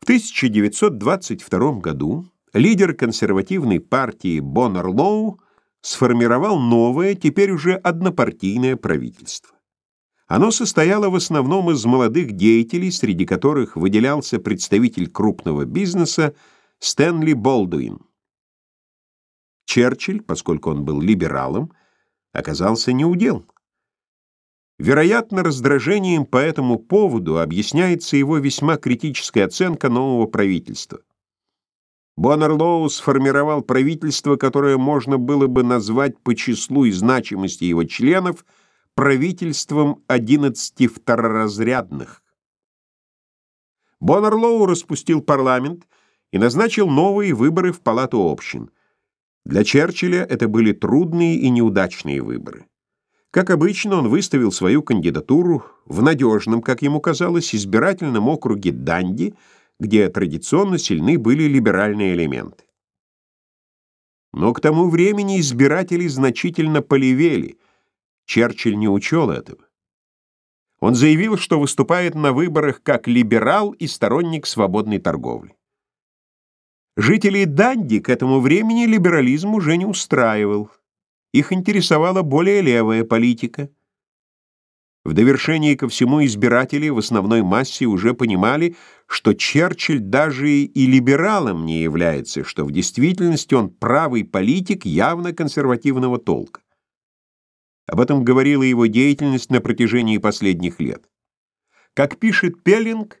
В 1922 году лидер консервативной партии Боннер Лоу сформировал новое, теперь уже однопартийное правительство. Оно состояло в основном из молодых деятелей, среди которых выделялся представитель крупного бизнеса Стэнли Болдуин. Черчилль, поскольку он был либералом, оказался неудел. Вероятно, раздражением по этому поводу объясняется его весьма критическая оценка нового правительства. Боннерлоу сформировал правительство, которое можно было бы назвать по числу и значимости его членов правительством 11 второразрядных. Боннерлоу распустил парламент и назначил новые выборы в Палату общин. Для Черчилля это были трудные и неудачные выборы. Как обычно, он выставил свою кандидатуру в надежном, как ему казалось, избирательном округе Данди, где традиционно сильны были либеральные элементы. Но к тому времени избиратели значительно полевели. Черчилль не учел этого. Он заявил, что выступает на выборах как либерал и сторонник свободной торговли. Жителей Данди к этому времени либерализм уже не устраивал. Их интересовала более левая политика. В довершении ко всему избиратели в основной массе уже понимали, что Черчилль даже и либералом не является, что в действительности он правый политик явно консервативного толка. Об этом говорила его деятельность на протяжении последних лет. Как пишет Пеллинг,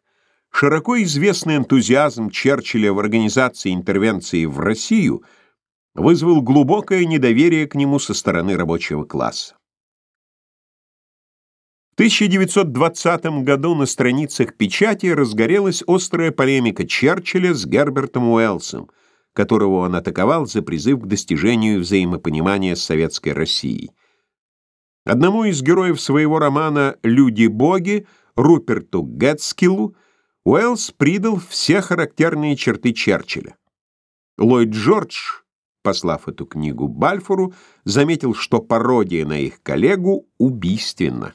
Широко известный энтузиазм Черчилля в организации интервенции в Россию вызвал глубокое недоверие к нему со стороны рабочего класса. В 1920 году на страницах печати разгорелась острая полемика Черчилля с Гербертом Уэллсом, которого он атаковал за призыв к достижению взаимопонимания с советской Россией. Одному из героев своего романа «Люди-боги» Руперту Гетскиллу Уэллс придал все характерные черты Черчилля. Ллойд Джордж, послав эту книгу Бальфору, заметил, что пародия на их коллегу убийственна.